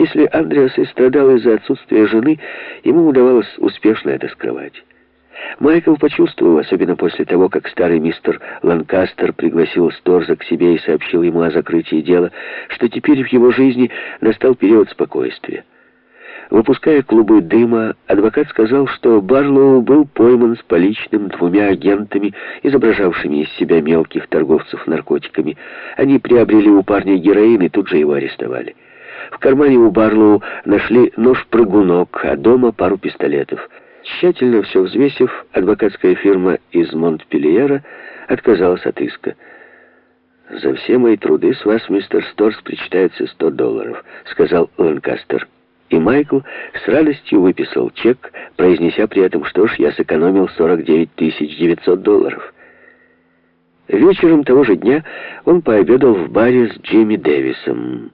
Если Андреас и страдал из-за отсутствия жены, ему удавалось успешно это скрывать. Майкл почувствовал, особенно после того, как старый мистер Ланкастер пригласил Сторза к себе и сообщил ему о закрытии дела, что теперь в его жизни настал период спокойствия. Выпуская клубы дыма, адвокат сказал, что Барлоу был пойман с поличным двумя агентами, изображавшими из себя мелких торговцев наркотиками. Они приобрели у парня героин и тут же его арестовали. В кармане у Барлоу нашли нож-прыгунок, а дома пару пистолетов. Тщательно все взвесив, адвокатская фирма из Монтпельера отказалась от иска. «За все мои труды с вас, мистер Сторс, причитается 100 долларов», — сказал Ланкастер. И Майкл с радостью выписал чек, произнеся при этом, что ж, я сэкономил 49 900 долларов. Вечером того же дня он пообедал в баре с Джимми Дэвисом.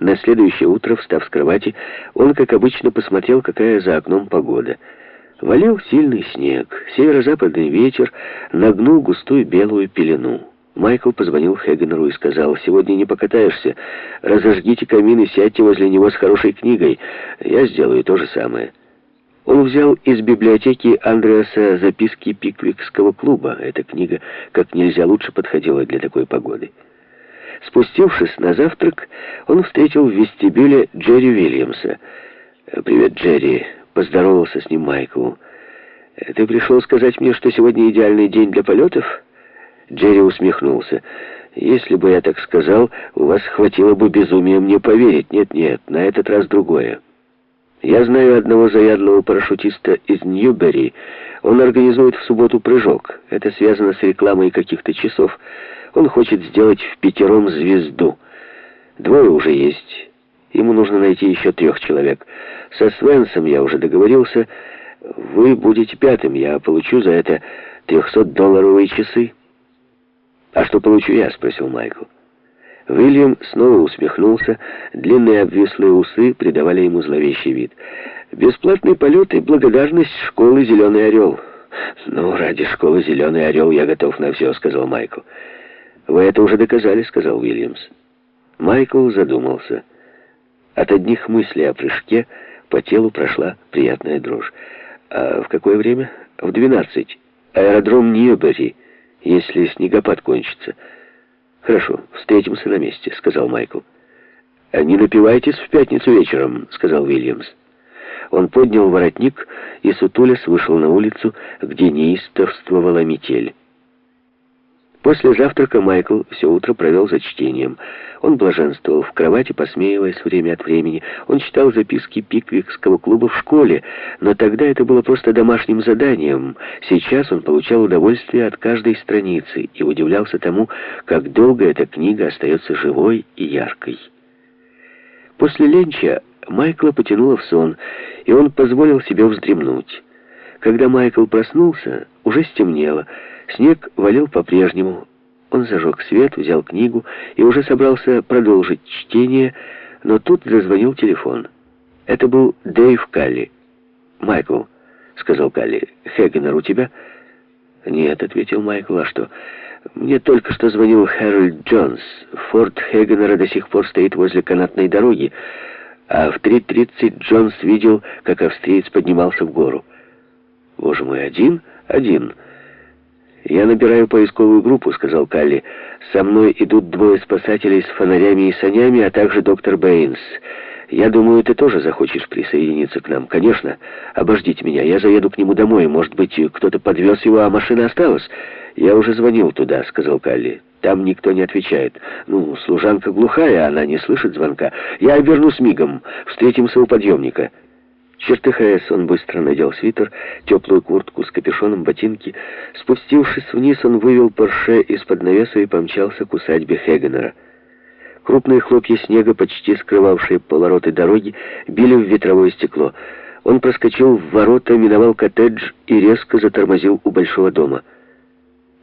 На следующее утро, встав с кровати, он, как обычно, посмотрел, какая за окном погода. Валил сильный снег, северо-западный ветер нагнул густую белую пелену. Майкл позвонил Хегенеру и сказал, «Сегодня не покатаешься. Разожгите камин и сядьте возле него с хорошей книгой. Я сделаю то же самое». Он взял из библиотеки Андреаса записки Пиквикского клуба. Эта книга как нельзя лучше подходила для такой погоды. Спустившись на завтрак, он встретил в вестибюле Джерри Уильямса. «Привет, Джерри», — поздоровался с ним Майкл. «Ты пришел сказать мне, что сегодня идеальный день для полетов?» Джерри усмехнулся. «Если бы я так сказал, у вас хватило бы безумия мне поверить. Нет-нет, на этот раз другое. Я знаю одного заядлого парашютиста из Ньюбери. Он организует в субботу прыжок. Это связано с рекламой каких-то часов». Он хочет сделать в пятером звезду. Двое уже есть. Ему нужно найти еще трех человек. Со Свенсом я уже договорился. Вы будете пятым. Я получу за это 300-долларовые часы. «А что получу я?» — спросил Майкл. Уильям снова усмехнулся. Длинные обвислые усы придавали ему зловещий вид. «Бесплатный полет и благодарность школы «Зеленый орел». «Ну, ради школы «Зеленый орел» я готов на все», — сказал Майкл. «Вы это уже доказали», — сказал Уильямс. Майкл задумался. От одних мыслей о прыжке по телу прошла приятная дрожь. «А в какое время?» «В двенадцать. Аэродром Ньюбери, если снегопад кончится». «Хорошо, встретимся на месте», — сказал Майкл. «А «Не напивайтесь в пятницу вечером», — сказал Уильямс. Он поднял воротник и, сутулясь, вышел на улицу, где неистовствовала метель. После завтрака Майкл все утро провел за чтением. Он блаженствовал в кровати, посмеиваясь время от времени. Он читал записки Пиквикского клуба в школе, но тогда это было просто домашним заданием. Сейчас он получал удовольствие от каждой страницы и удивлялся тому, как долго эта книга остается живой и яркой. После ленча Майкла потянуло в сон, и он позволил себе вздремнуть. Когда Майкл проснулся, уже стемнело, Снег валил по-прежнему. Он зажег свет, взял книгу и уже собрался продолжить чтение, но тут зазвонил телефон. Это был Дэйв Калли. «Майкл», — сказал Калли, — «Хегенер у тебя?» «Нет», — ответил Майкл, — «а что?» «Мне только что звонил Хэрольд Джонс. Форт Хегенера до сих пор стоит возле канатной дороги, а в 3.30 Джонс видел, как австриец поднимался в гору». «Боже мой, один? Один». «Я набираю поисковую группу», — сказал Калли. «Со мной идут двое спасателей с фонарями и санями, а также доктор Бэйнс. Я думаю, ты тоже захочешь присоединиться к нам. Конечно. Обождите меня, я заеду к нему домой. Может быть, кто-то подвез его, а машина осталась?» «Я уже звонил туда», — сказал Калли. «Там никто не отвечает. Ну, служанка глухая, она не слышит звонка. Я обернусь мигом. Встретимся у подъемника». Чертыхаясь, он быстро надел свитер, теплую куртку с капюшоном, ботинки. Спустившись вниз, он вывел Порше из-под навеса и помчался к усадьбе Хегенера. Крупные хлопья снега, почти скрывавшие повороты дороги, били в ветровое стекло. Он проскочил в ворота, миновал коттедж и резко затормозил у большого дома.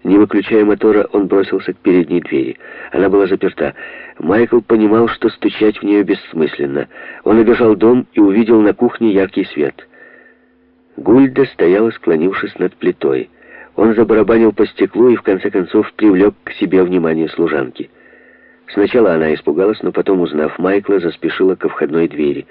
Не выключая мотора, он бросился к передней двери. Она была заперта. Майкл понимал, что стучать в нее бессмысленно. Он обежал дом и увидел на кухне яркий свет. Гульда стояла, склонившись над плитой. Он забарабанил по стеклу и в конце концов привлек к себе внимание служанки. Сначала она испугалась, но потом, узнав Майкла, заспешила ко входной двери.